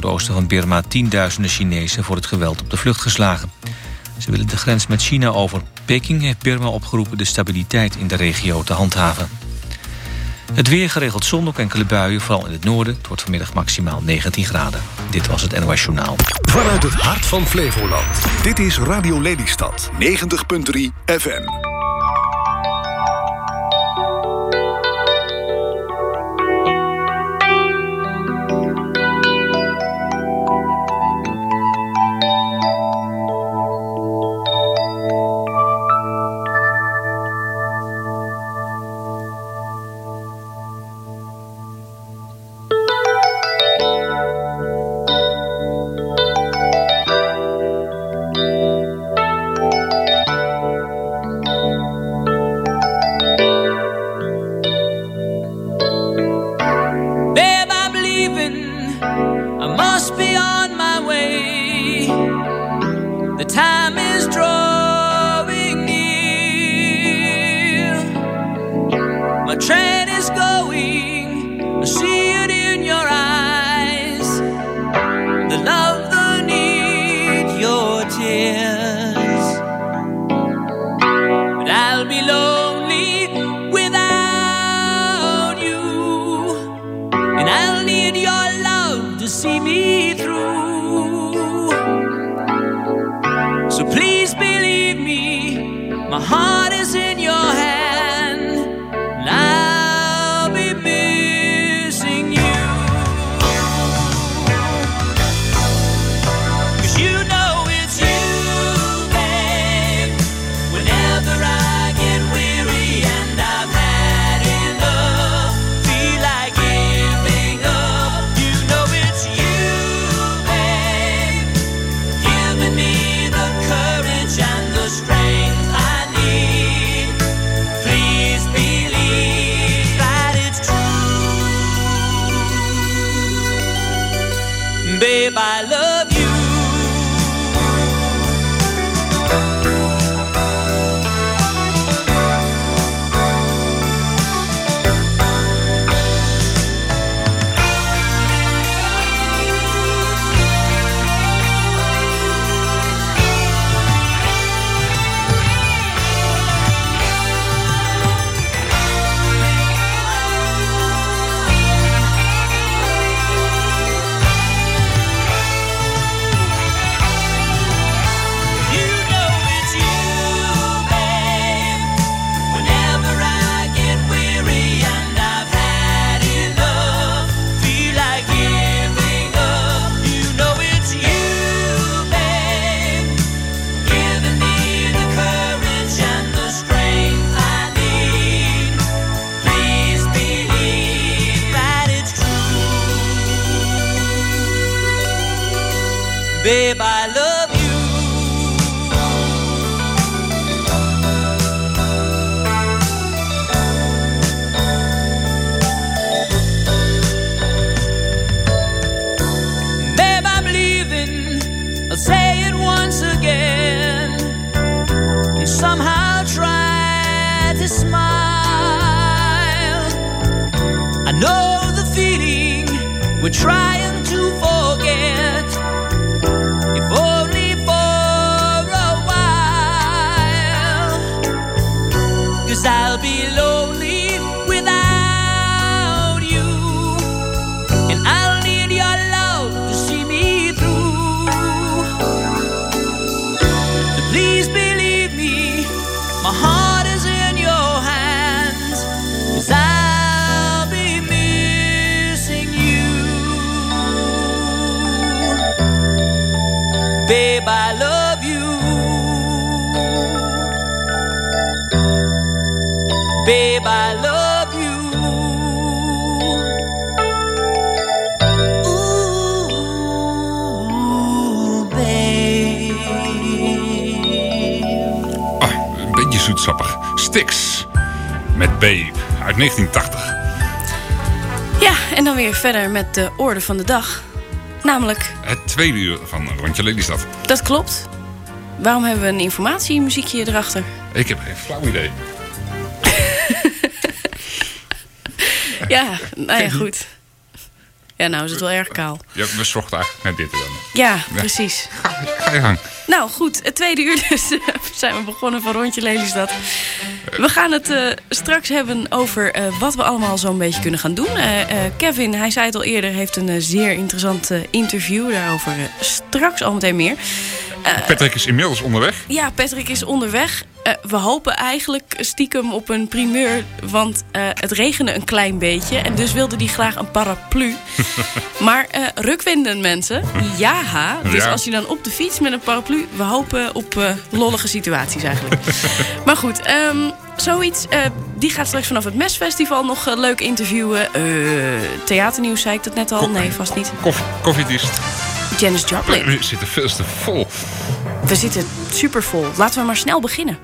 noordoosten van Birma tienduizenden Chinezen voor het geweld op de vlucht geslagen. Ze willen de grens met China over. Peking heeft Birma opgeroepen de stabiliteit in de regio te handhaven. Het weer geregeld zon enkele buien, vooral in het noorden. Het wordt vanmiddag maximaal 19 graden. Dit was het NOS Journaal. Vanuit het hart van Flevoland. Dit is Radio Lelystad. 90.3 FM. know the feeling we're trying to forget. If only for a while. Cause I'll be met B uit 1980. Ja, en dan weer verder met de orde van de dag. Namelijk... Het tweede uur van Rondje Lelystad. Dat klopt. Waarom hebben we een informatiemuziekje erachter? Ik heb geen flauw idee. Ja, nou ja, goed. Ja, nou is het wel erg kaal. Ja, we zochten eigenlijk naar dit dan. Ja, precies. Ga, ga je gang. Nou goed, het tweede uur dus zijn we begonnen van Rondje Lelystad. We gaan het eh, straks hebben over eh, wat we allemaal zo'n beetje kunnen gaan doen. Eh, Kevin, hij zei het al eerder, heeft een zeer interessant interview. Daarover straks al meteen meer. Patrick is inmiddels onderweg. Ja, Patrick is onderweg. Eh, we hopen eigenlijk stiekem op een primeur, want eh, het regende een klein beetje. En dus wilde hij graag een paraplu. maar eh, rukwinden mensen, ja. ha. Dus Ja. als je dan op de fiets met een paraplu... we hopen op lollige situaties eigenlijk. maar goed, ehm, zoiets. die gaat straks vanaf het Mesfestival nog leuk interviewen. Eh, theaternieuws zei ik dat net al? Nee, vast niet. Koffie, koffiedienst. Janis Joplin. We zitten veel te vol. We zitten super vol. Laten we maar snel beginnen.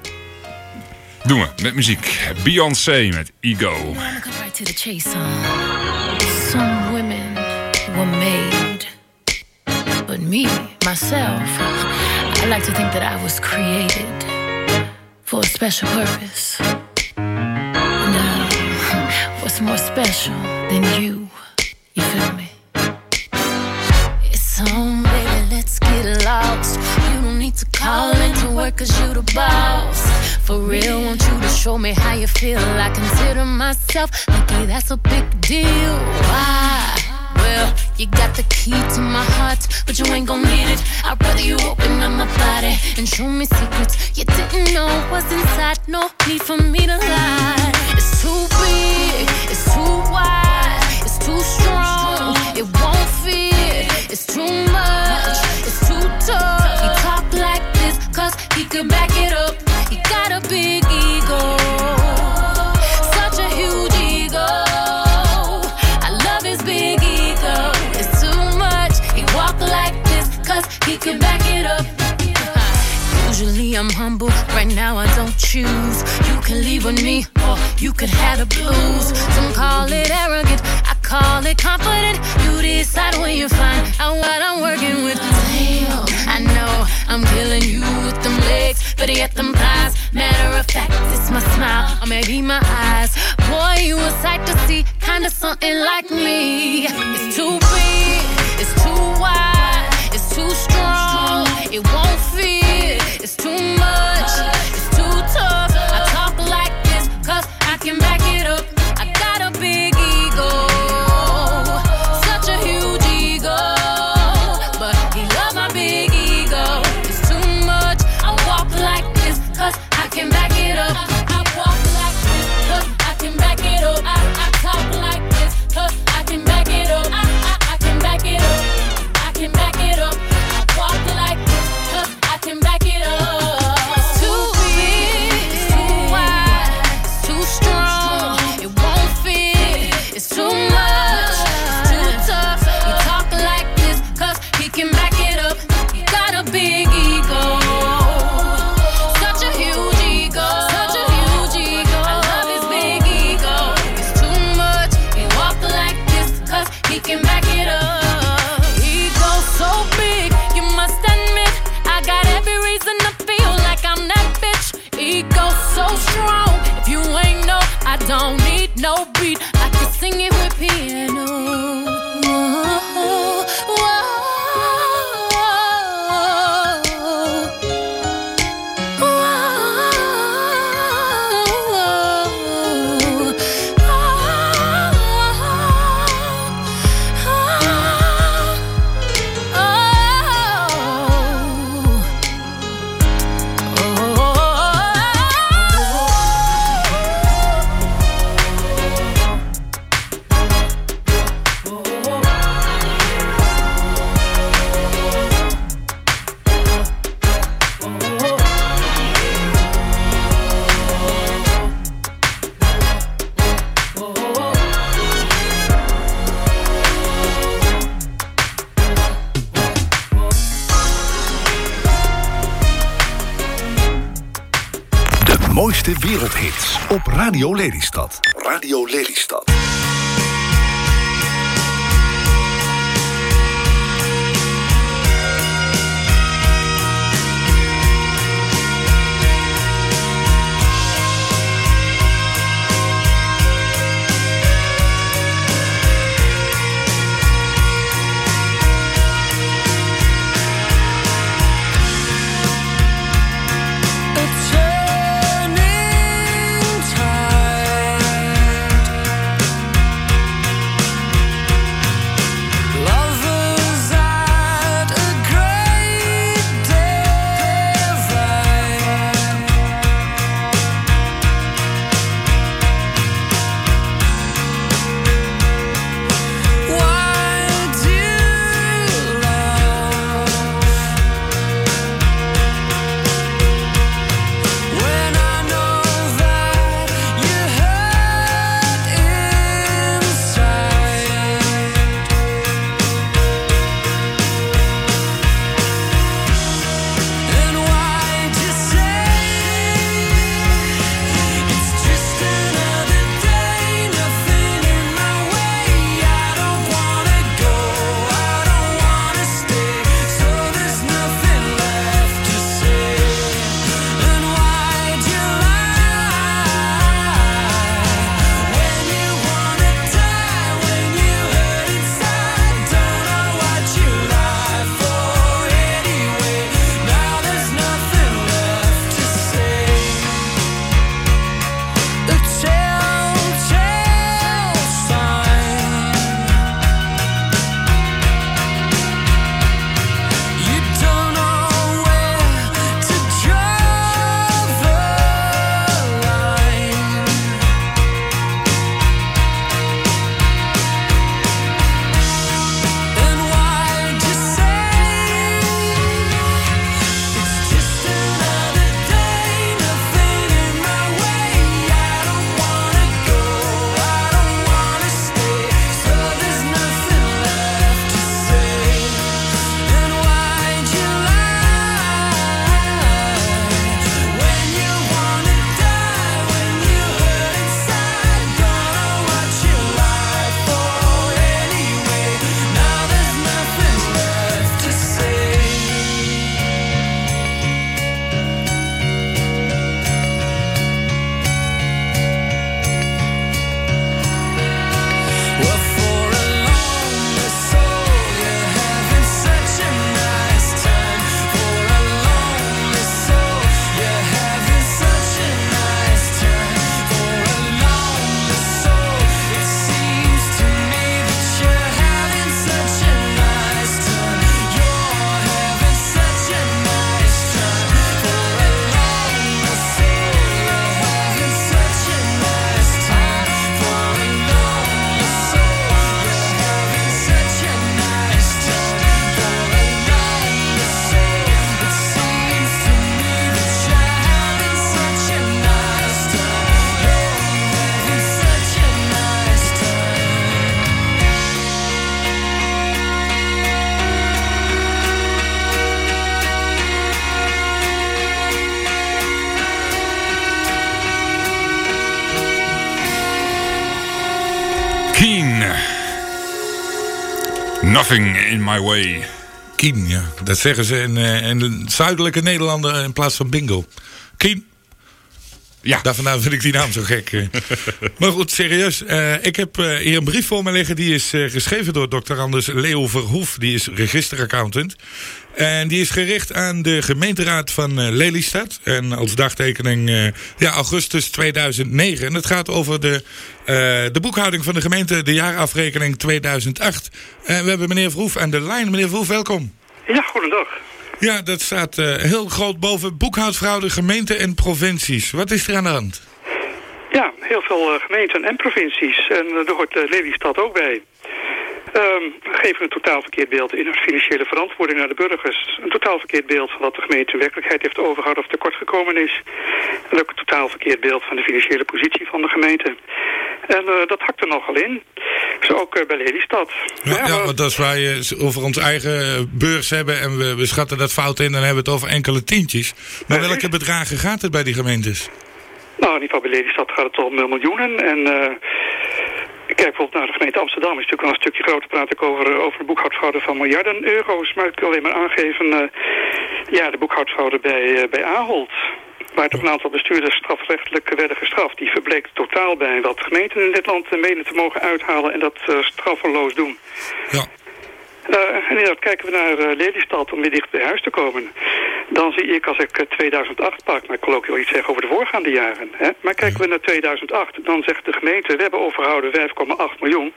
Doen we, met muziek. Beyoncé met Ego. Some women were made, but me, myself, I like to think that I was created for a special purpose. Now, what's more special than you? You feel me? It's on, baby, let's get lost. Need to call into work cause you the boss. For real, want you to show me how you feel. I consider myself lucky, that's a big deal. Why? Well, you got the key to my heart, but you ain't gon' need it. I'd rather you open up my body and show me secrets you didn't know was inside. No need for me to lie. It's too big, it's too wide, it's too strong. It won't fit, it's too much, it's too tough. He could back it up. He got a big ego, such a huge ego. I love his big ego, it's too much. He walk like this, cause he can back it up. Usually I'm humble, right now I don't choose. You can leave with me, or you could have the blues. Some call it arrogant, I call it confident. You decide when you find out what I'm working with. Damn, I know or my eyes. Boy, you a sight to see, kinda something like me. It's too Radio Lelystad. Radio Lelystad. In my way. Kien, ja. Dat zeggen ze in, uh, in de zuidelijke Nederlanden in plaats van bingo. Kien. Ja. Daar vandaan vind ik die naam zo gek. maar goed, serieus. Uh, ik heb uh, hier een brief voor me liggen. Die is uh, geschreven door dokter Anders Leo Verhoef. Die is registeraccountant. En die is gericht aan de gemeenteraad van Lelystad. En als dagtekening ja, augustus 2009. En het gaat over de, de boekhouding van de gemeente. De jaarafrekening 2008. En we hebben meneer Verhoef aan de lijn. Meneer Verhoef, welkom. Ja, goedendag. Ja, dat staat uh, heel groot boven boekhoudfraude gemeenten en provincies. Wat is er aan de hand? Ja, heel veel uh, gemeenten en provincies. En uh, daar hoort Lelystad ook bij. Um, geven een totaal verkeerd beeld in hun financiële verantwoording naar de burgers. Een totaal verkeerd beeld van wat de gemeente in werkelijkheid heeft overgehouden of tekort gekomen is. En ook een totaal verkeerd beeld van de financiële positie van de gemeente. En uh, dat hakt er nogal in. Zo ook uh, bij Lelystad. Ja, ja, ja, want als wij over ons eigen beurs hebben en we, we schatten dat fout in, dan hebben we het over enkele tientjes. Maar welke bedragen gaat het bij die gemeentes? Nou, in ieder geval bij Lelystad gaat het om miljoenen. En uh, Kijk bijvoorbeeld naar de gemeente Amsterdam. is natuurlijk wel een stukje groter praat ik over, over de van miljarden euro's. Maar ik wil alleen maar aangeven, uh, ja, de boekhoudfraude bij, uh, bij Ahold. Waar toch een aantal bestuurders strafrechtelijk werden gestraft. Die verbleek totaal bij wat gemeenten in dit land menen te mogen uithalen en dat straffeloos doen. Ja. Uh, en inderdaad, kijken we naar uh, Lelystad om weer dicht bij huis te komen. Dan zie ik, als ik uh, 2008 pak, maar ik wil ook wel iets zeggen over de voorgaande jaren. Hè? Maar kijken we naar 2008, dan zegt de gemeente, we hebben overhouden 5,8 miljoen.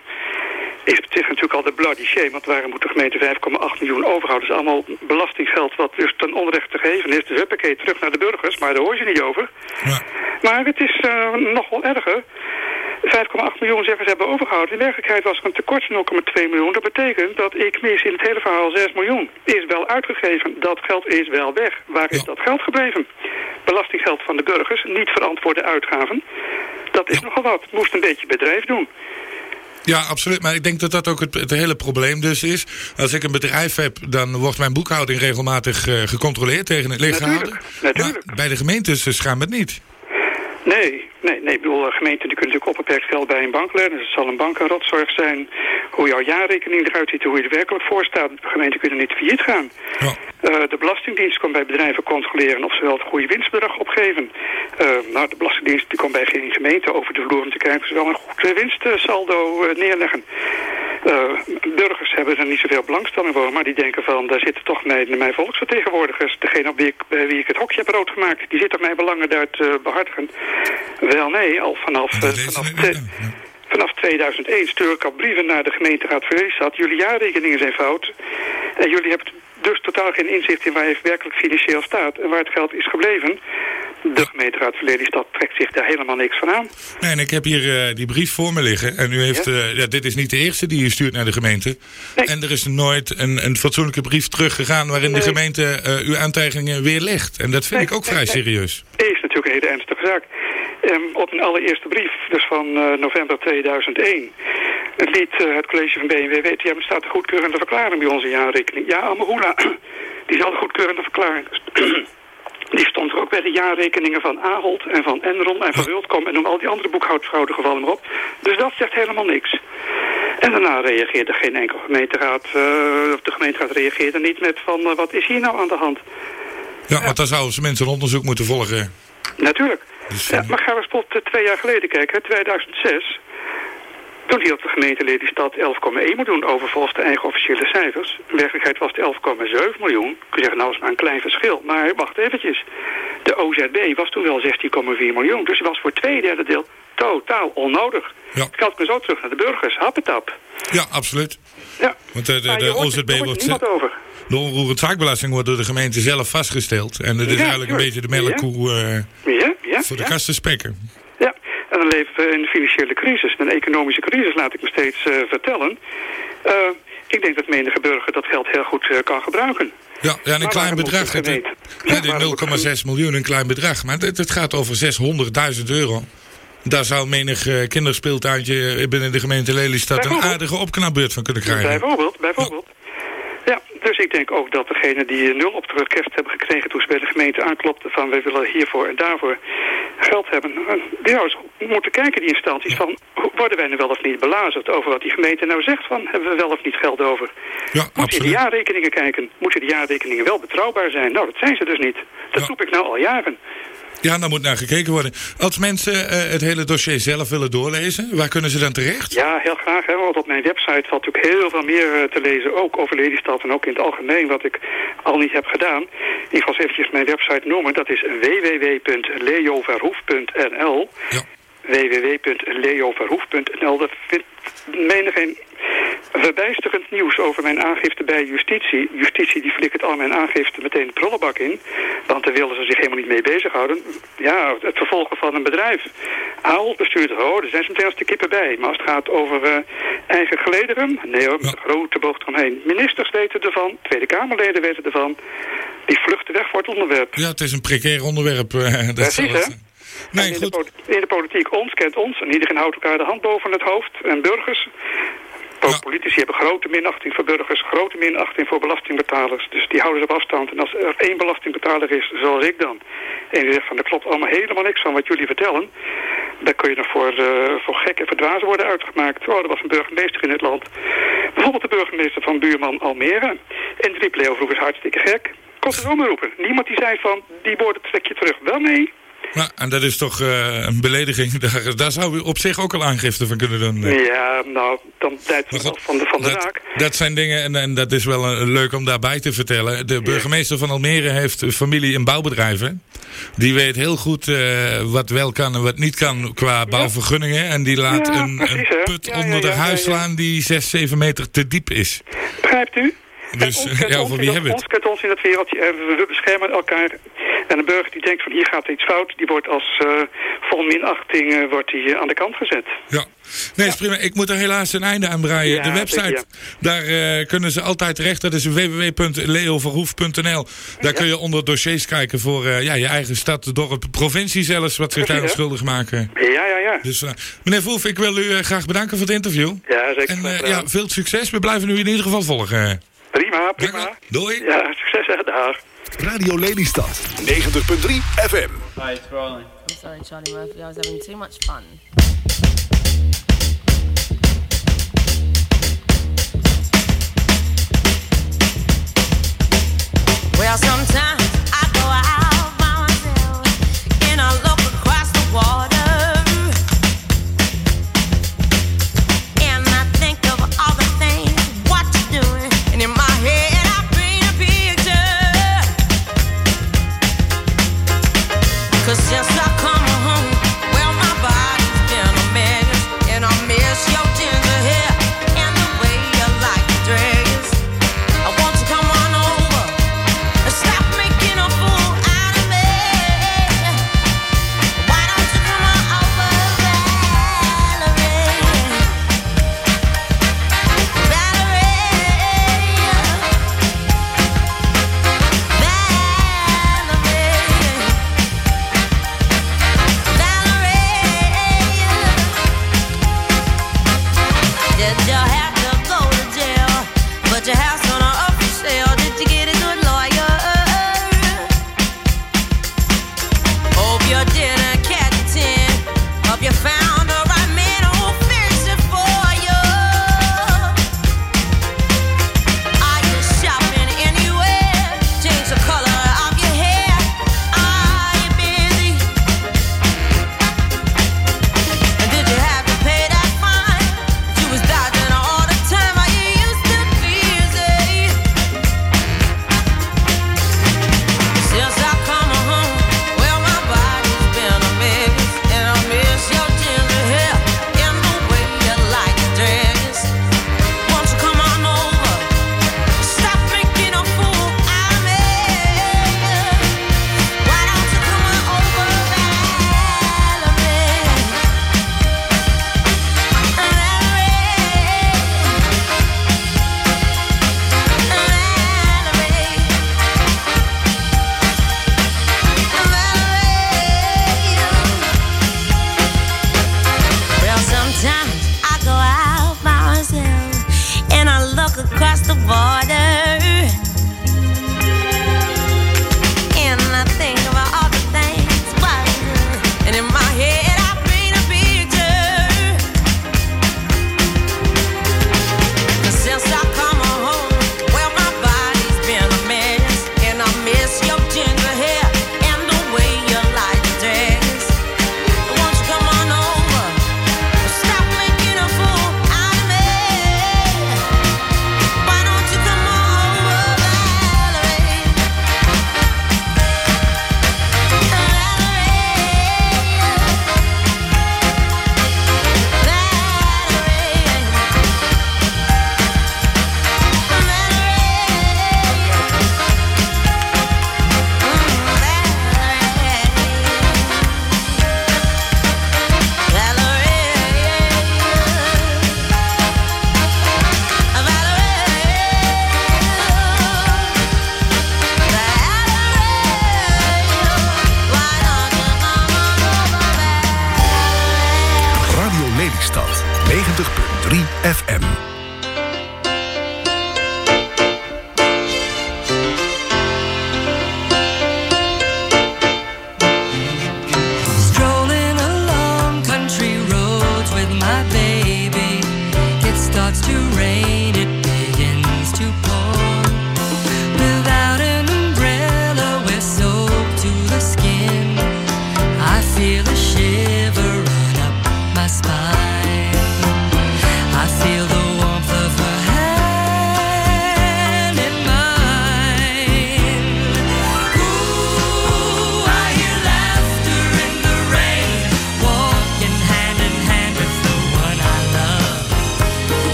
Is op zich natuurlijk al de bloody shame, want waarom moet de gemeente 5,8 miljoen overhouden? Dat is allemaal belastinggeld wat dus ten onrechte gegeven is. Dus huppakee, terug naar de burgers, maar daar hoor je niet over. Ja. Maar het is nog wel erger. 5,8 miljoen zeggen ze hebben overgehouden. In werkelijkheid was er een tekort van 0,2 miljoen. Dat betekent dat ik mis in het hele verhaal 6 miljoen. Is wel uitgegeven. Dat geld is wel weg. Waar is Ja. dat geld gebleven? Belastinggeld van de burgers, niet verantwoorde uitgaven. Dat is nogal wat. Moest een beetje bedrijf doen. Ja, absoluut. Maar ik denk dat dat ook het, het hele probleem dus is. Als ik een bedrijf heb, dan wordt mijn boekhouding regelmatig eh, gecontroleerd tegen het licht Natuurlijk, natuurlijk. Maar bij de gemeentes schaamt het niet. Nee, nee, nee. Ik bedoel, eh, gemeenten die kunnen natuurlijk onbeperkt geld bij een bank lenen. Dus het zal een bank een rotzorg zijn. Hoe jouw jaarrekening eruit ziet, hoe je er werkelijk voor staat. Gemeenten kunnen niet failliet gaan. Ja. Uh, de Belastingdienst komt bij bedrijven controleren of ze wel het goede winstbedrag opgeven. Uh, nou, de Belastingdienst die komt bij geen gemeente over de vloer om te kijken of ze wel een goed uh, winstsaldo neerleggen. Burgers hebben er niet zoveel belangstelling voor, maar die denken van, daar zitten toch mijn, mijn volksvertegenwoordigers. Degene op wie ik, bij wie ik het hokje heb rood gemaakt, die zit op mijn belangen daar te behartigen. Wel nee, al vanaf... Dat vanaf. Vanaf 2001 stuur ik al brieven naar de gemeenteraad Lelystad. Jullie jaarrekeningen zijn fout. En jullie hebben dus totaal geen inzicht in waar je werkelijk financieel staat. En waar het geld is gebleven. De gemeenteraad van Lelystad trekt zich daar helemaal niks van aan. Nee, en ik heb hier uh, die brief voor me liggen. En u heeft, Ja? uh, ja, dit is niet de eerste die u stuurt naar de gemeente. Nee. En er is nooit een, een fatsoenlijke brief teruggegaan waarin de gemeente uh, uw aantijgingen weer legt. En dat vind Nee, ik ook vrij nee. serieus. Is natuurlijk een hele ernstige zaak. Um, op een allereerste brief, dus van november 2001, liet uh, het college van BNW weten, ja, maar staat de goedkeurende verklaring bij onze jaarrekening. Ja, Amahula, die zal de goedkeurende verklaring. Die stond er ook bij de jaarrekeningen van Ahold en van Enron en van Worldcom en noem al die andere boekhoudfraudegevallen maar op. Dus dat zegt helemaal niks. En daarna reageerde geen enkel gemeenteraad, uh, of de gemeenteraad reageerde niet met van uh, wat is hier nou aan de hand. Ja, want dan zouden ze mensen een onderzoek moeten volgen. Natuurlijk. Dus, Ja, eh, maar gaan we eens tot twee jaar geleden kijken, 2006. Toen hield de gemeente Lelystad 11,1 miljoen over volgens de eigen officiële cijfers. In werkelijkheid was het 11,7 miljoen. Kun je zeggen, nou is maar een klein verschil. Maar wacht eventjes. De OZB was toen wel 16,4 miljoen. Dus die was voor twee derde deel totaal onnodig. Ja. Het geld kwam zo terug naar de burgers. Happetap. ja, absoluut. Ja. Want uh, de, de hoort- OZB wordt... over. De onroerend zaakbelasting wordt door de gemeente zelf vastgesteld. En dat is Ja, eigenlijk een beetje de melkkoe eh, Ja, ja, voor de ja. kasten spekken. Ja, en dan leven we in een financiële crisis, een economische crisis, laat ik me steeds eh, vertellen. Eh, ik denk dat menige burger dat geld heel goed eh, kan gebruiken. Ja, ja en een klein bedrag. Het, het het, gemeente- ja, Ja, waarom moet die 0,6 miljoen, een klein bedrag. Maar het, het gaat over 600.000 euro. Daar zou menig kinderspeeltuintje binnen de gemeente Lelystad... een aardige opknapbeurt van kunnen krijgen. Bijvoorbeeld, bijvoorbeeld. Dus ik denk ook dat degenen die nul op kerst hebben gekregen toen ze bij de gemeente aanklopten van wij willen hiervoor en daarvoor, geld hebben. En Die nou eens moeten kijken, die instanties, van worden wij nu wel of niet belazerd over wat die gemeente nou zegt van hebben we wel of niet geld over. Ja, Moet je absoluut. de jaarrekeningen kijken? Moeten de jaarrekeningen wel betrouwbaar zijn? Nou, dat zijn ze dus niet. Dat Ja. roep ik nou al jaren. Ja, daar moet naar gekeken worden. Als mensen eh, het hele dossier zelf willen doorlezen, waar kunnen ze dan terecht? Ja, heel graag. Hè, want op mijn website valt natuurlijk heel veel meer eh, te lezen. Ook over Lelystad en ook in het algemeen wat ik al niet heb gedaan. Ik ga eens eventjes mijn website noemen. Dat is www.leoverhoef.nl Ja. www.leoverhoef.nl Daar vindt menig een verbijsterend nieuws over mijn aangifte bij justitie. Justitie die flikkert al mijn aangifte meteen de prullenbak in. Want daar willen ze zich helemaal niet mee bezighouden. Ja, het vervolgen van een bedrijf. Aal, bestuurder, oh, daar zijn ze meteen als de kippen bij. Maar als het gaat over eh, eigen gelederen, nee hoor, met een grote bocht omheen. Ministers weten ervan, Tweede Kamerleden weten ervan. Die vluchten weg voor het onderwerp. Ja, het is een precair onderwerp. eh, dat Precies, hè? Nee, in, de in politiek, ons kent ons. En iedereen houdt elkaar de hand boven het hoofd. En burgers. Ja. Politici hebben grote minachting voor burgers, grote minachting voor belastingbetalers. Dus die houden ze op afstand. En als er één belastingbetaler is, zoals ik dan. En die zegt van, er klopt allemaal helemaal niks van wat jullie vertellen. Dan kun je nog voor, eh, voor gek en verdwazen worden uitgemaakt. Oh, er was een burgemeester in het land. Bijvoorbeeld de burgemeester van buurman Almere. En die riep Leo vroeger hartstikke gek. Kon zomaar roepen. Niemand die zei van, die woorden trek je terug. Wel nee. Nou, en dat is toch eh, een belediging. Daar, daar zou u op zich ook al aangifte van kunnen doen. eh. Ja, nou, dan blijft Maar het van de, van de dat, zaak. dat zijn dingen, en, en dat is wel een, leuk om daarbij te vertellen. De burgemeester van Almere heeft familie in bouwbedrijven. Die weet heel goed eh, wat wel kan en wat niet kan qua bouwvergunningen. En die laat Ja, een, precies, een put onder de huis slaan die 6, 7 meter te diep is. Begrijpt u? Dus, ja, over wie hebben we het? Ons in dat wereldje en we beschermen elkaar. En een burger die denkt van hier gaat iets fout, die wordt als eh vol minachting eh, wordt die, eh, aan de kant gezet. Ja, nee, is prima. Ik moet er helaas een einde aan breien. Ja, de website, daar eh, kunnen ze altijd terecht. Dat is www.leoverhoef.nl. Daar kun je onder dossiers kijken voor eh, ja, je eigen stad, dorp, provincie zelfs, wat zich daar schuldig maken. Ja, ja, ja. Dus eh, meneer Verhoef, ik wil u eh, graag bedanken voor het interview. Ja, zeker. En eh, ja, veel succes. We blijven u in ieder geval volgen. Prima, prima. Doei. Ja, succes hè, dag. Radio Lelystad 90.3 FM. Hi, it's rolling. I'm sorry, Charlie Murphy. I was having too much fun. Well, sometimes I go out by myself and I look across the water.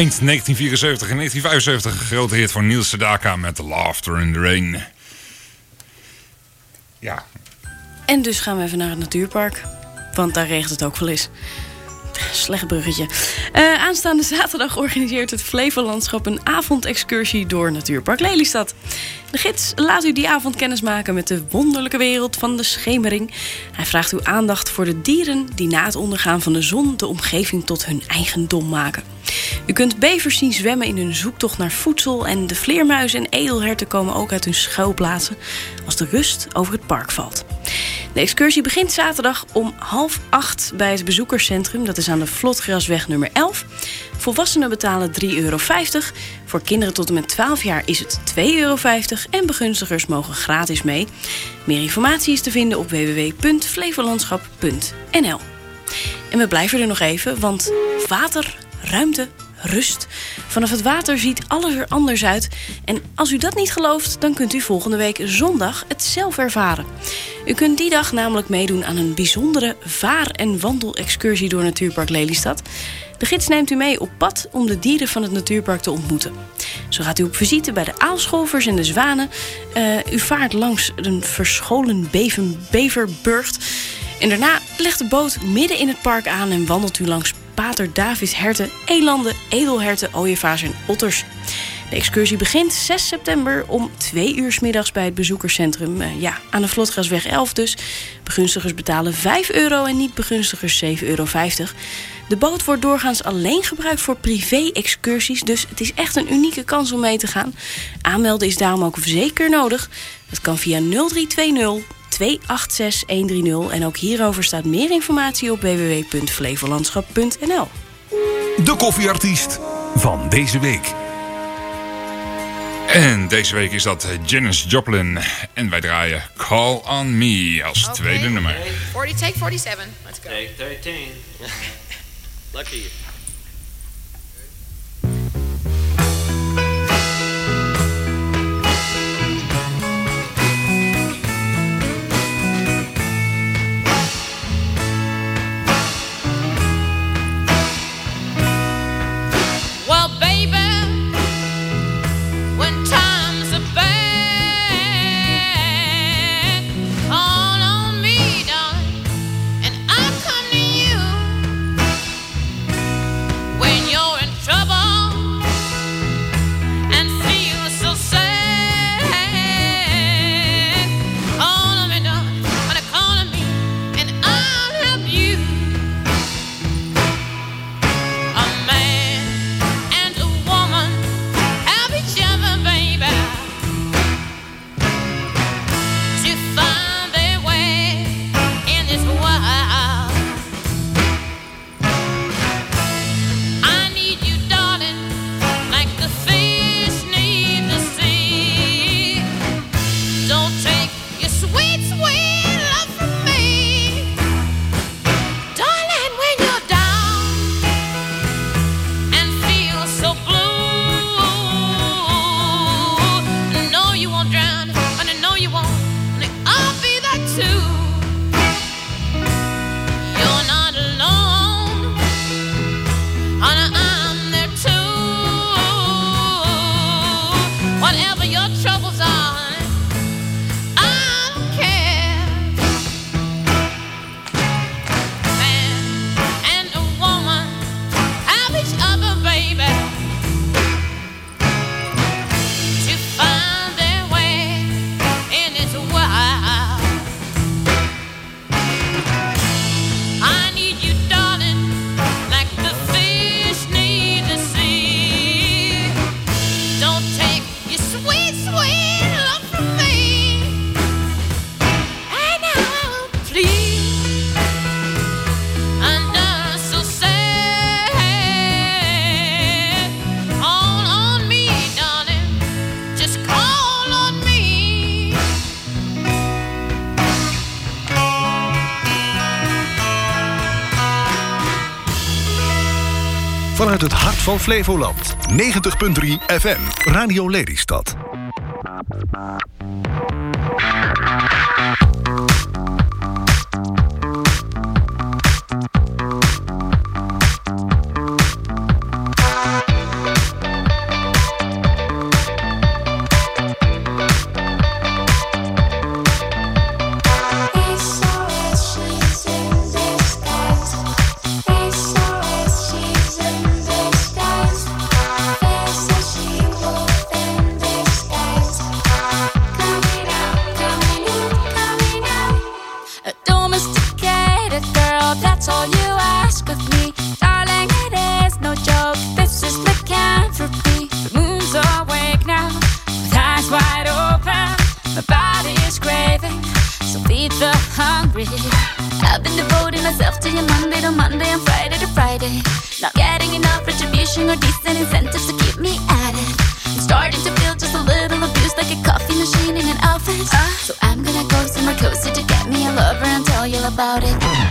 Eind 1974 en 1975 een grote hit van Niels Sedaka met Laughter in the Rain. Ja, En dus gaan we even naar het natuurpark. Want daar regent het ook wel eens. Slecht bruggetje. Eh, aanstaande zaterdag organiseert het Flevolandschap een avondexcursie door Natuurpark Lelystad. De gids laat u die avond kennismaken met de wonderlijke wereld van de schemering. Hij vraagt uw aandacht voor de dieren die na het ondergaan van de zon de omgeving tot hun eigendom maken. U kunt bevers zien zwemmen in hun zoektocht naar voedsel en de vleermuizen en edelherten komen ook uit hun schuilplaatsen als de rust over het park valt. De excursie begint zaterdag om half acht bij het bezoekerscentrum. Dat is aan de Vlotgrasweg nummer 11. Volwassenen betalen 3,50 euro. Voor kinderen tot en met 12 jaar is het 2,50 euro. En begunstigers mogen gratis mee. Meer informatie is te vinden op www.flevolandschap.nl. En we blijven er nog even, want water, ruimte, rust. Vanaf het water ziet alles er anders uit. En als u dat niet gelooft, dan kunt u volgende week zondag het zelf ervaren. U kunt die dag namelijk meedoen aan een bijzondere vaar- en wandelexcursie door Natuurpark Lelystad. De gids neemt u mee op pad om de dieren van het natuurpark te ontmoeten. Zo gaat u op visite bij de aalscholvers en de zwanen. Eh, u vaart langs een verscholen beven, beverburgt. En daarna legt de boot midden in het park aan en wandelt u langs pater Davids herten, elanden, edelherten, ooievaars en otters. De excursie begint 6 september om 2 uur middags bij het bezoekerscentrum. eh, ja, aan de Vlotgrasweg 11 dus. Begunstigers betalen 5 euro en niet-begunstigers 7,50 euro. De boot wordt doorgaans alleen gebruikt voor privé-excursies, dus het is echt een unieke kans om mee te gaan. Aanmelden is daarom ook zeker nodig. Dat kan via 0320 286 130 en ook hierover staat meer informatie op www.flevolandschap.nl. De koffieartiest van deze week. en deze week is dat Janis Joplin. En wij draaien Call on Me als tweede nummer. 40, take 47. Let's go. Take 13. Lucky. Van Flevoland. 90.3 FM. Radio Lelystad. Decent incentives to keep me at it. I'm starting to feel just a little abused like a coffee machine in an office. Uh. So I'm gonna go somewhere cozy to get me a lover and tell you about it.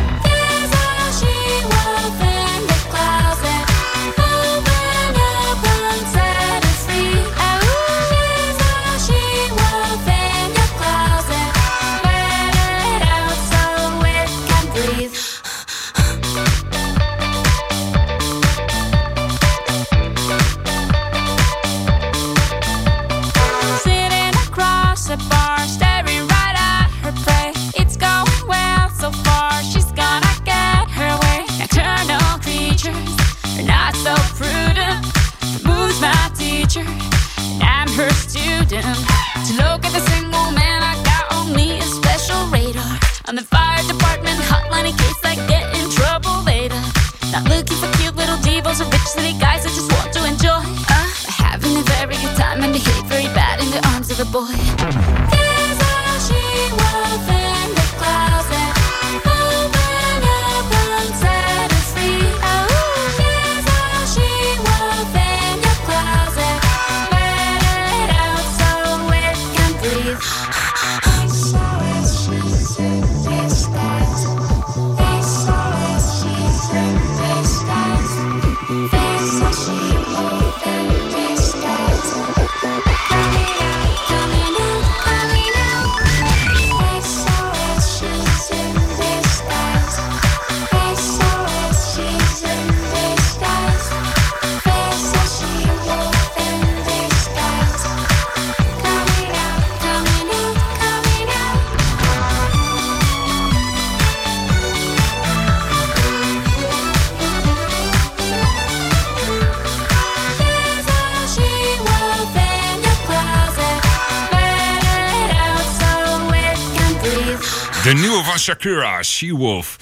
Shakira, She-Wolf.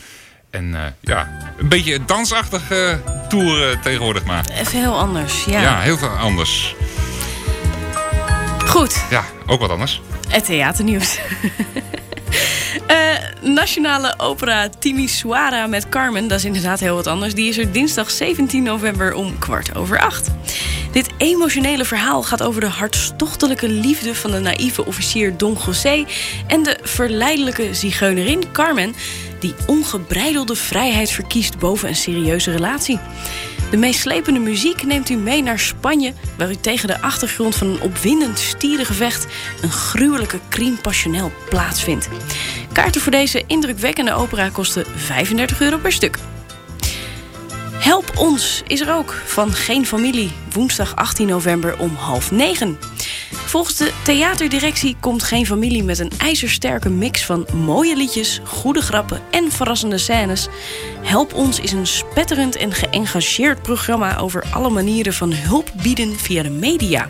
En eh, ja, een beetje dansachtig eh tour eh, tegenwoordig maar. Even heel anders, ja. Ja. heel veel anders. Goed, Ja, ook wat anders. het theaternieuws. Eh, Nationale Opera Timisoara met Carmen, dat is inderdaad heel wat anders. Die is er dinsdag 17 november om kwart over acht. Dit emotionele verhaal gaat over de hartstochtelijke liefde van de naïeve officier Don José en de verleidelijke zigeunerin Carmen, die ongebreidelde vrijheid verkiest boven een serieuze relatie. De meeslepende muziek neemt u mee naar Spanje, waar u tegen de achtergrond van een opwindend stierengevecht een gruwelijke crime passionnel plaatsvindt. Kaarten voor deze indrukwekkende opera kosten 35 euro per stuk. Help ons is er ook van Geen Familie, woensdag 18 november om half negen. Volgens de theaterdirectie komt Geen Familie met een ijzersterke mix van mooie liedjes, goede grappen en verrassende scènes. Help ons is een spetterend en geëngageerd programma over alle manieren van hulp bieden via de media.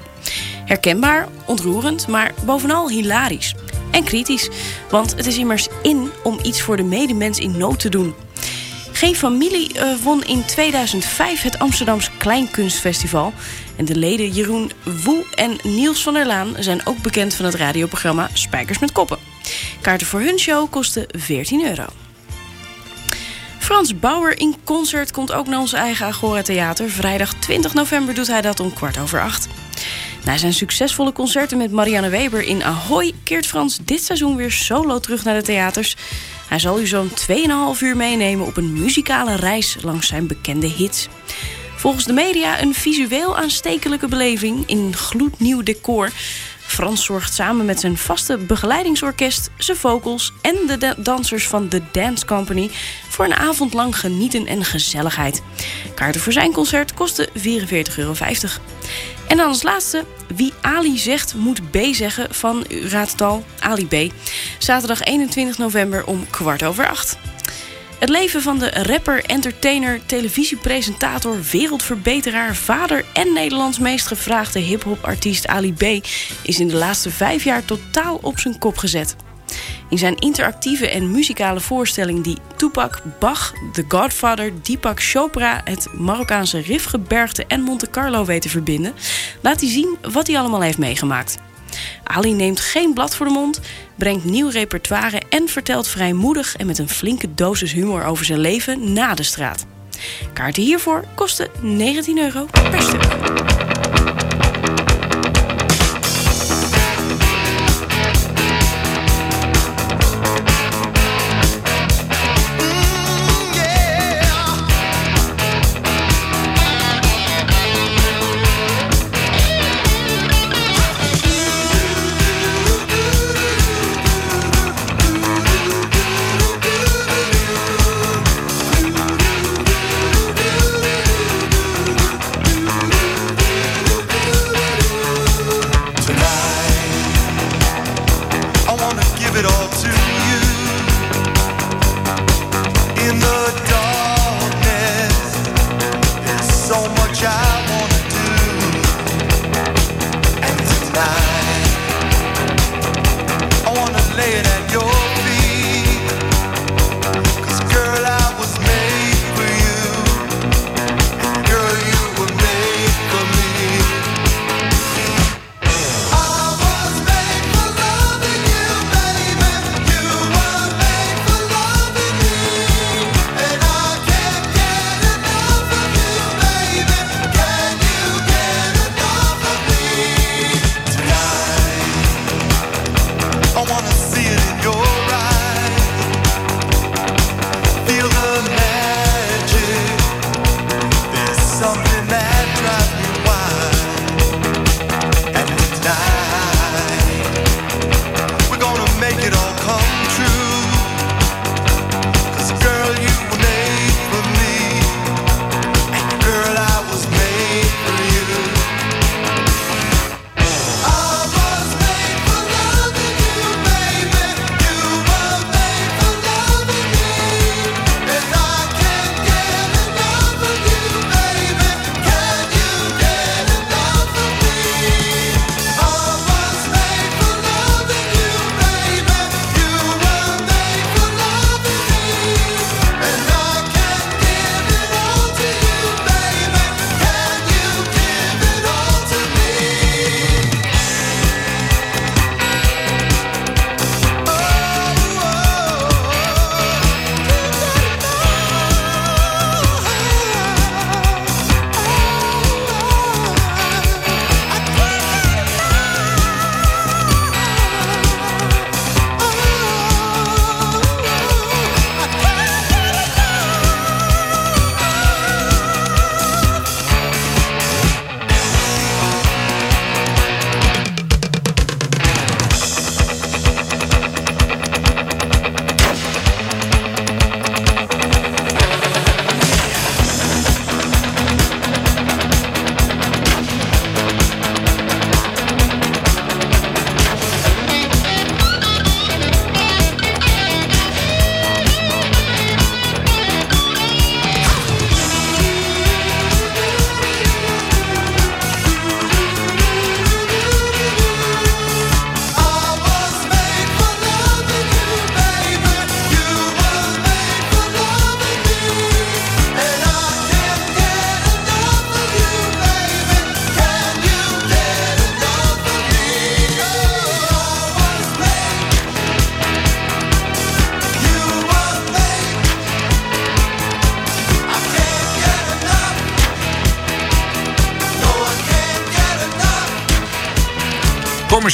Herkenbaar, ontroerend, maar bovenal hilarisch. En kritisch, want het is immers in om iets voor de medemens in nood te doen. Geen Familie eh, won in 2005 het Amsterdamse Kleinkunstfestival. En de leden Jeroen Woe en Niels van der Laan zijn ook bekend van het radioprogramma Spijkers met Koppen. Kaarten voor hun show kosten 14 euro. Frans Bauer in concert komt ook naar ons eigen Agora Theater. Vrijdag 20 november doet hij dat om kwart over acht. Na zijn succesvolle concerten met Marianne Weber in Ahoy... keert Frans dit seizoen weer solo terug naar de theaters. Hij zal u zo'n 2,5 uur meenemen op een muzikale reis langs zijn bekende hits. Volgens de media een visueel aanstekelijke beleving in gloednieuw decor. Frans zorgt samen met zijn vaste begeleidingsorkest, zijn vocals en de da- dansers van The Dance Company voor een avond lang genieten en gezelligheid. Kaarten voor zijn concert kosten 44,50 euro. En dan als laatste, wie Ali zegt moet B zeggen van, u raadt het al, Ali B. Zaterdag 21 november om kwart over acht. Het leven van de rapper, entertainer, televisiepresentator, wereldverbeteraar, vader en Nederlands meest gevraagde hip-hop artiest Ali B is in de laatste vijf jaar totaal op zijn kop gezet. In zijn interactieve en muzikale voorstelling die Tupac, Bach, The Godfather, Deepak Chopra, het Marokkaanse Rifgebergte en Monte Carlo weet te verbinden, laat hij zien wat hij allemaal heeft meegemaakt. Ali neemt geen blad voor de mond, brengt nieuw repertoire en vertelt vrijmoedig en met een flinke dosis humor over zijn leven na de straat. Kaarten hiervoor kosten 19 euro per stuk.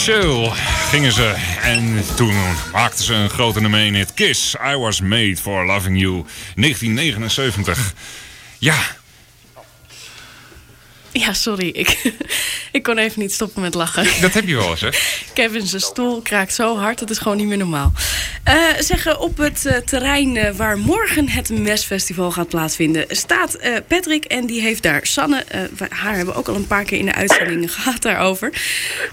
Commercieel gingen ze en toen maakten ze een grote nummer 1 hit. Kiss, I Was Made For Loving You, 1979. Ja, Ja, sorry. Ik, ik kon even niet stoppen met lachen. dat heb je wel eens, hè? Kevin zijn stoel kraakt zo hard, dat is gewoon niet meer normaal. Eh zeggen, op het eh, terrein eh, waar morgen het MES-festival gaat plaatsvinden... staat Patrick en die heeft daar Sanne... haar hebben we ook al een paar keer in de uitzending gehad daarover.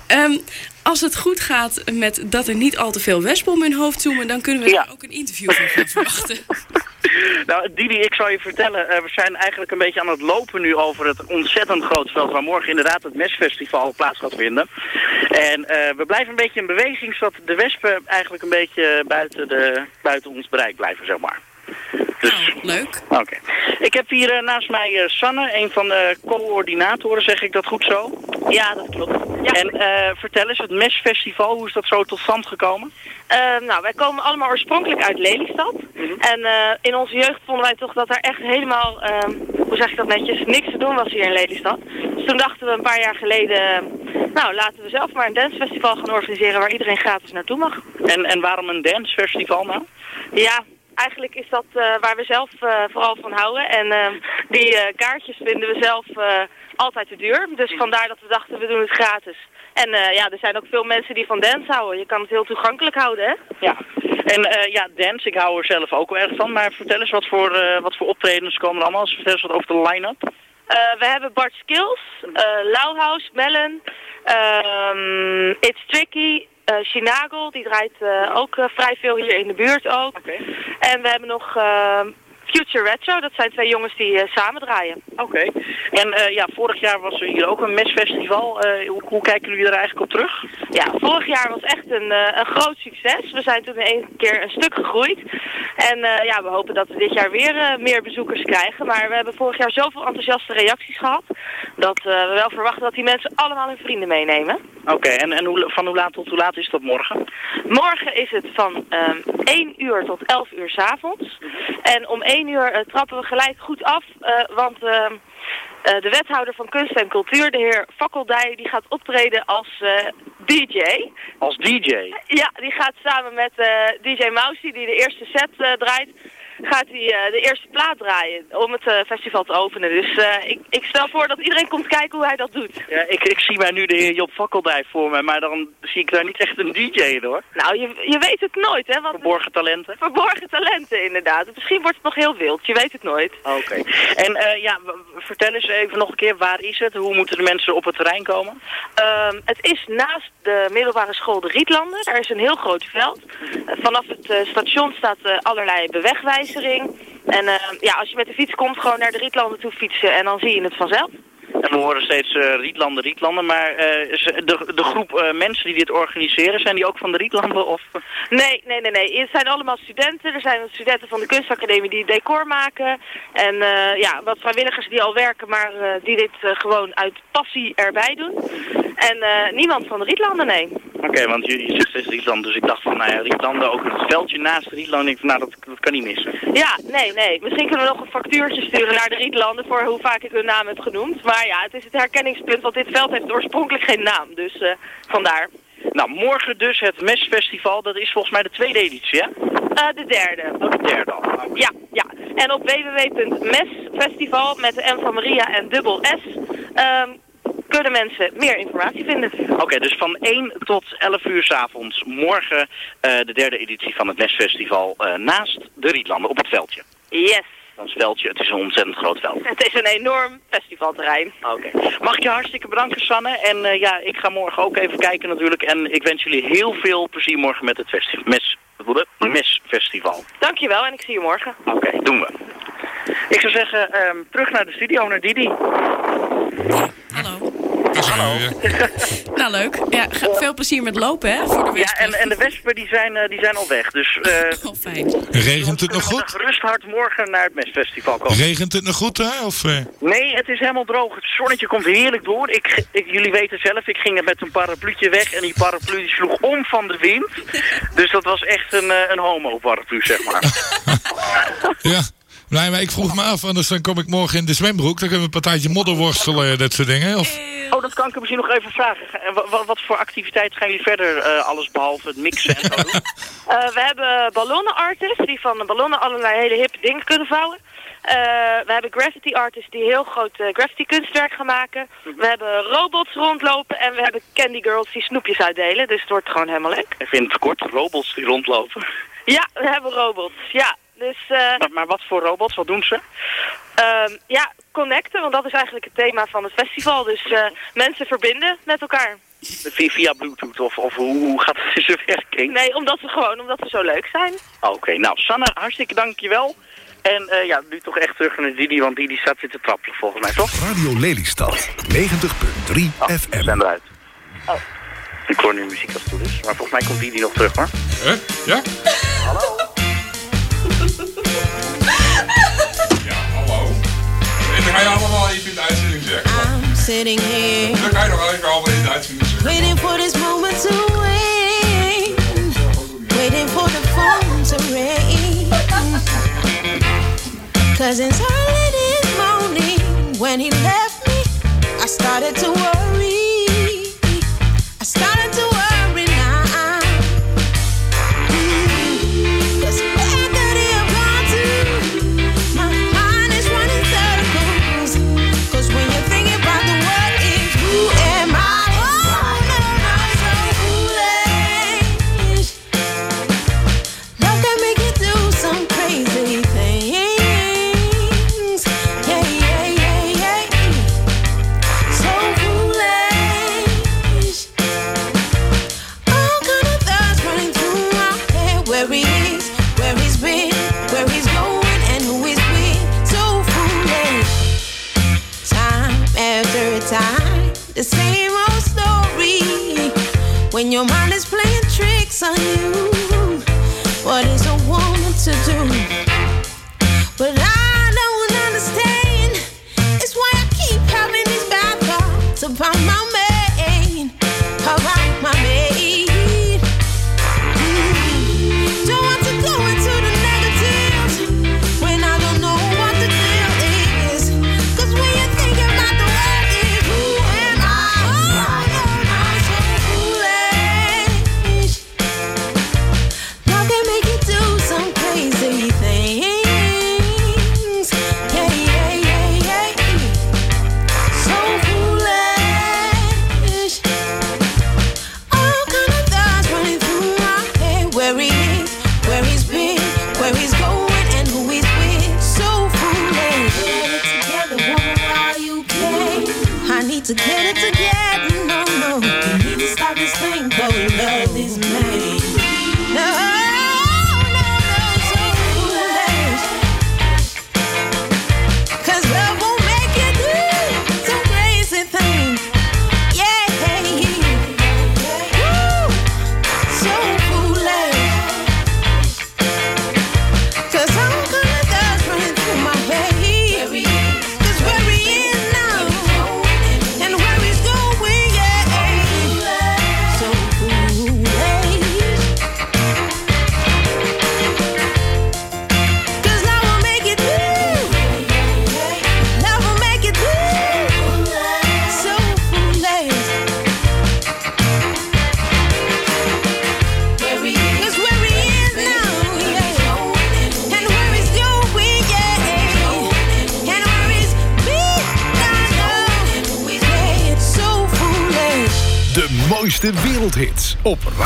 Ehm, als het goed gaat met dat er niet al te veel wespen om hun hoofd zoomen... dan kunnen we Ja. er ook een interview van gaan verwachten. Nou, Didi, ik zal je vertellen, eh, we zijn eigenlijk een beetje aan het lopen nu over het ontzettend grote veld waar morgen inderdaad het mesfestival plaats gaat vinden. En eh, we blijven een beetje in beweging, zodat de wespen eigenlijk een beetje buiten, de, buiten ons bereik blijven, zeg maar. Dus, leuk. Oké. Ik heb hier eh, naast mij eh, Sanne, een van de coördinatoren, zeg ik dat goed zo? Ja, dat klopt. Ja. En eh, vertel eens, het mesfestival, hoe is dat zo tot stand gekomen? Nou, wij komen allemaal oorspronkelijk uit Lelystad. En eh, in onze jeugd vonden wij toch dat er echt helemaal, ehm, hoe zeg ik dat netjes, niks te doen was hier in Lelystad. Dus toen dachten we een paar jaar geleden, nou laten we zelf maar een dancefestival gaan organiseren waar iedereen gratis naartoe mag. En, en waarom een dancefestival nou? Ja, eigenlijk is dat eh, waar we zelf eh, vooral van houden. En eh, die eh, kaartjes vinden we zelf altijd te duur. Dus vandaar dat we dachten, we doen het gratis. En ja, er zijn ook veel mensen die van dance houden. Je kan het heel toegankelijk houden, hè? Ja. En ja, dance, ik hou er zelf ook wel erg van. Maar vertel eens, wat voor, wat voor optredens komen er allemaal? Vertel eens wat over de line-up. We hebben Bart Skills, uh, Lauhaus, Melon, ehm, It's Tricky, Chinagel, die draait eh, ook eh, vrij veel hier in de buurt ook. En we hebben nog Future Retro, dat zijn twee jongens die eh, samen draaien. Oké. En eh, ja, vorig jaar was er hier ook een mesfestival. Eh, hoe, hoe kijken jullie er eigenlijk op terug? Ja, vorig jaar was echt een, een groot succes. We zijn toen in één keer een stuk gegroeid. En ja, we hopen dat we dit jaar weer meer bezoekers krijgen. Maar we hebben vorig jaar zoveel enthousiaste reacties gehad... dat we wel verwachten dat die mensen allemaal hun vrienden meenemen. Oké, en, en hoe, van hoe laat tot hoe laat is dat morgen? Morgen is het van ehm 1 uur tot 11 uur 's avonds. En om 1 uur eh, trappen we gelijk goed af, eh, want ehm, eh, de wethouder van kunst en cultuur, de heer Fakkeldij, die gaat optreden als DJ. Als DJ? Ja, die gaat samen met DJ Mousie, die de eerste set draait, gaat hij eh, de eerste plaat draaien om het eh, festival te openen. Dus eh, ik, ik stel voor dat iedereen komt kijken hoe hij dat doet. Ja, ik, ik zie mij nu de heer Job Fakkeldij voor me, maar dan zie ik daar niet echt een DJ in hoor. Nou, je, je weet het nooit, hè? Want Verborgen talenten? Verborgen talenten, inderdaad. Misschien wordt het nog heel wild, je weet het nooit. Oké. En ja, vertel eens even nog een keer, waar is het? Hoe moeten de mensen op het terrein komen? Ehm, het is naast de middelbare school de Rietlanden. Er is een heel groot veld. Vanaf het station staat allerlei En ehm, ja, als je met de fiets komt, gewoon naar de Rietlanden toe fietsen en dan zie je het vanzelf. En we horen steeds eh, Rietlanden, Rietlanden, maar eh, de, de groep eh, mensen die dit organiseren, zijn die ook van de Rietlanden? Of... Nee, nee, nee, nee. Het zijn allemaal studenten. Er zijn studenten van de kunstacademie die decor maken. En ja, wat vrijwilligers die al werken, maar die dit gewoon uit passie erbij doen. En niemand van de Rietlanden, nee. Oké, want je, je zegt steeds Rietlanden, dus ik dacht van, nou ja, Rietlanden, ook het veldje naast Rietlanden. Ik nou, dat, dat kan niet missen. Ja, nee, nee. Misschien kunnen we nog een factuurtje sturen naar de Rietlanden voor hoe vaak ik hun naam heb genoemd. Maar ja, het is het herkenningspunt, want dit veld heeft oorspronkelijk geen naam. Dus eh, vandaar. Nou, morgen dus het Mesfestival, dat is volgens mij de tweede editie, hè? Eh, de derde. Oh, de derde al. Ja, ja. En op www.mesfestival met de M van Maria en dubbel S ehm, kunnen mensen meer informatie vinden. Oké, dus van 1 tot 11 uur 's avonds morgen eh, de derde editie van het Mesfestival naast de Rietlanden op het veldje. Yes. Is veldje, het is een ontzettend groot veld. Het is een enorm festivalterrein. Oké. Mag ik je hartstikke bedanken, Sanne. En eh, ja, ik ga morgen ook even kijken natuurlijk. En ik wens jullie heel veel plezier morgen met het festi- mes? Mesfestival. Dankjewel en ik zie je morgen. Oké, doen we. Ik zou zeggen, ehm, terug naar de studio, naar Didi. Hallo. Nou, leuk. Ja, veel plezier met lopen, hè, voor de Ja, en, en de wespen die zijn, eh, die zijn al weg. Dus eh Oh, fijn. Regent het nog goed? gerust hart morgen naar het Mesfestival komen. Regent het nog goed, hè? Of, eh? Nee, het is helemaal droog. Het zonnetje komt heerlijk door. Ik, ik, jullie weten zelf, ik ging er met een parapluutje weg en die paraplu die sloeg om van de wind. Dus dat was echt een, een homo-paraplu, zeg maar. Ja. Nee, maar ik vroeg me af, anders dan kom ik morgen in de zwembroek. Dan kunnen we een partijtje modderworstelen, dat soort dingen. Of... Oh, dat kan ik misschien nog even vragen. Eh, wa- wa- Wat, voor activiteiten gaan jullie verder eh, alles behalve het mixen en zo doen? Eh, we hebben ballonnenartists die van de ballonnen allerlei hele hippe dingen kunnen vouwen. Eh, we hebben graffiti artists die heel groot eh, graffiti kunstwerk gaan maken. We hebben robots rondlopen en we hebben candy girls die snoepjes uitdelen. Dus het wordt gewoon helemaal leuk. Ik vind het kort, robots die rondlopen. Ja, we hebben robots. Ja, dus, eh, maar wat voor robots, wat doen ze? Ehm, ja, connecten, want dat is eigenlijk het thema van het festival. Dus eh, mensen verbinden met elkaar. Via Bluetooth of, of hoe, gaat het in zijn werking? Nee, omdat ze gewoon, omdat ze zo leuk zijn. Oké, nou Sanne, hartstikke dankjewel. En eh, ja, nu toch echt terug naar Didi, want Didi staat zitten trappelen volgens mij, toch? Radio Lelystad, 90.3 FM. Ben eruit. Oh. Ik hoor nu muziek als het toe is, maar volgens mij komt Didi nog terug, hoor. Huh? Ja? Hallo? I'm sitting here waiting for this moment to wait, waiting for the phone to ring. Cause it's early this morning when he left me, I started to worry.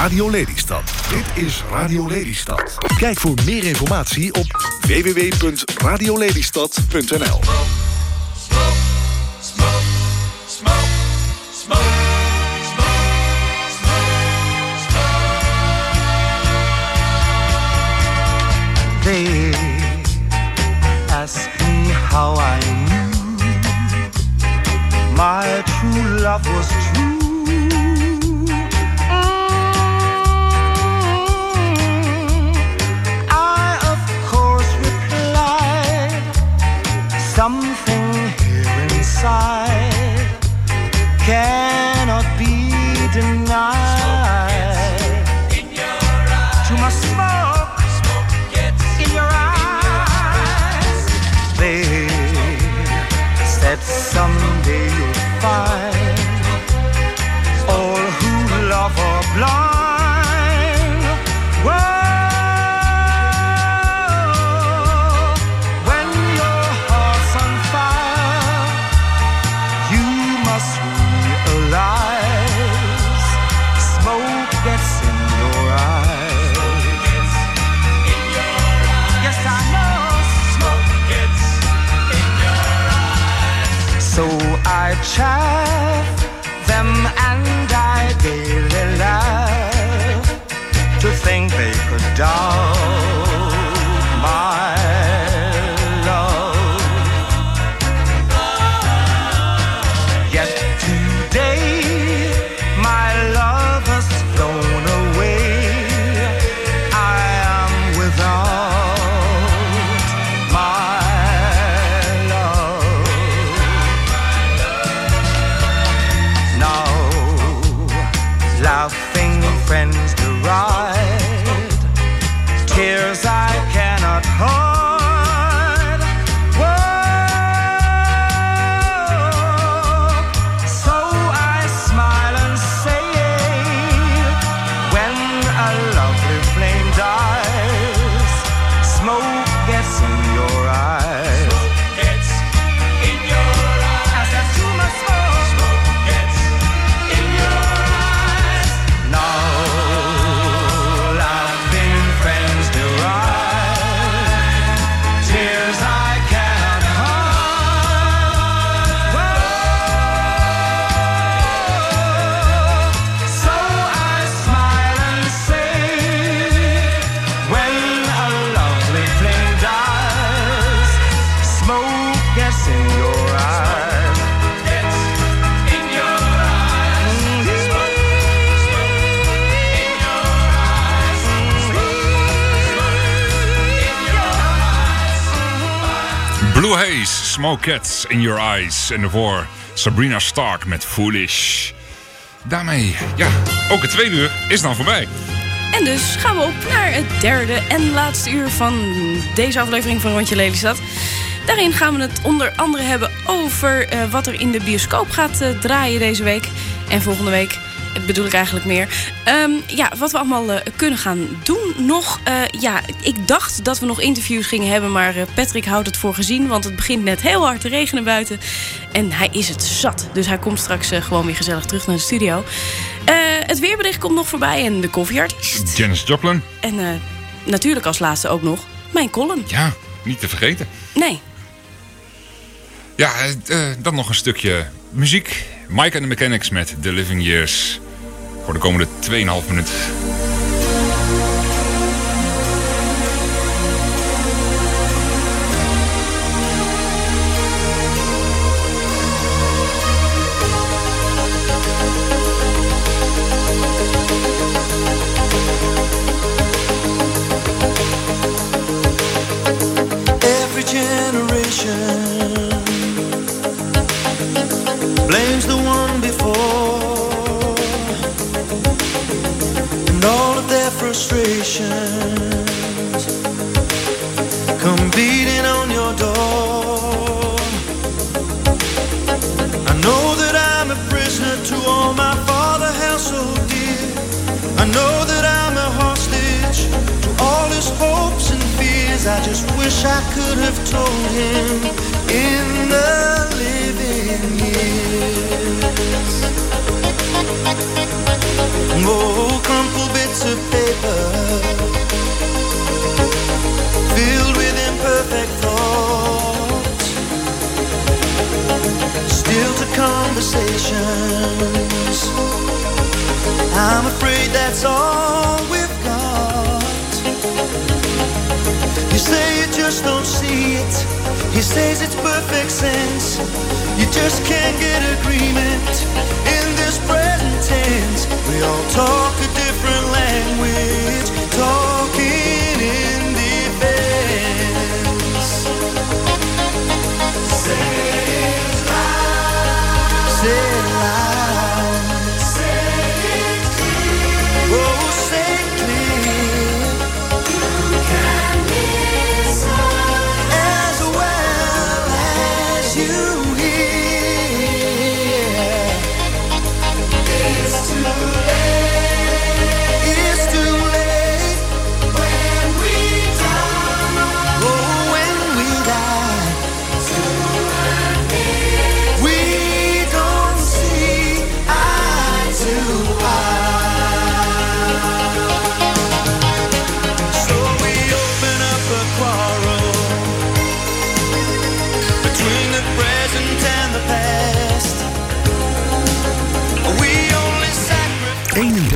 Radio Lelystad. Dit is Radio Lelystad. Kijk voor meer informatie op www.radioladystad.nl. They ask me how I knew my true love was true. Cats in Your Eyes. En daarvoor Sabrina Stark met Foolish. Daarmee, ja, ook het tweede uur is dan voorbij. En dus gaan we op naar het derde en laatste uur van deze aflevering van Rondje Lelystad. Daarin gaan we het onder andere hebben over eh, wat er in de bioscoop gaat eh, draaien deze week. En volgende week bedoel ik eigenlijk meer. Ehm, ja, wat we allemaal eh, kunnen gaan doen nog. Eh, ja, ik dacht dat we nog interviews gingen hebben, maar eh, Patrick houdt het voor gezien. Want het begint net heel hard te regenen buiten. En hij is het zat. Dus hij komt straks gewoon weer gezellig terug naar de studio. Het weerbericht komt nog voorbij en de koffieartiest. Janis Joplin. En natuurlijk als laatste ook nog mijn column. Ja, niet te vergeten. Nee, Ja, dan nog een stukje muziek. Mike and the Mechanics met The Living Years. Voor de komende 2,5 minuten.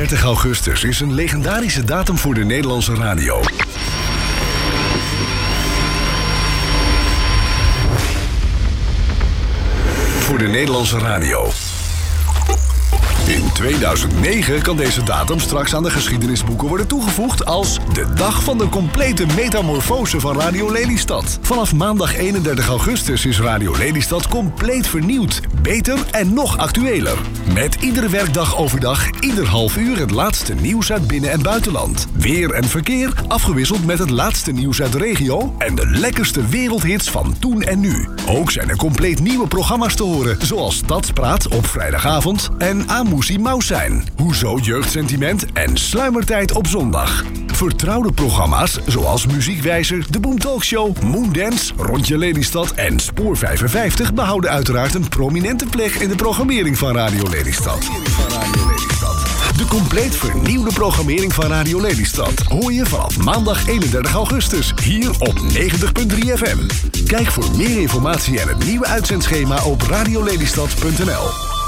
30 augustus is een legendarische datum voor de Nederlandse radio. Voor de Nederlandse radio. In 2009 kan deze datum straks aan de geschiedenisboeken worden toegevoegd als de dag van de complete metamorfose van Radio Lelystad. Vanaf maandag 31 augustus is Radio Lelystad compleet vernieuwd, beter en nog actueler. Met iedere werkdag overdag, ieder half uur het laatste nieuws uit binnen- en buitenland. Weer en verkeer afgewisseld met het laatste nieuws uit de regio en de lekkerste wereldhits van toen en nu. Ook zijn er compleet nieuwe programma's te horen, zoals Stadspraat op vrijdagavond en Amoesie Maus zijn. Hoezo jeugdsentiment en sluimertijd op zondag. Vertrouwde programma's zoals Muziekwijzer, De Boom Talkshow, Moondance, Rondje Lelystad en Spoor 55 behouden uiteraard een prominente plek in de programmering van Radio Lelystad. De compleet vernieuwde programmering van Radio Lelystad hoor je vanaf maandag 31 augustus hier op 90.3 FM. Kijk voor meer informatie en het nieuwe uitzendschema op radiolelystad.nl.